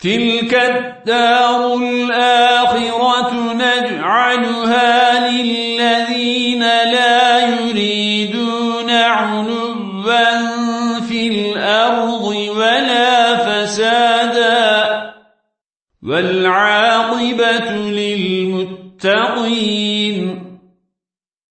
تلك الدار الآخرة نجعلها للذين لا يريدون عنبا في الأرض ولا فسادا والعاقبة للمتقين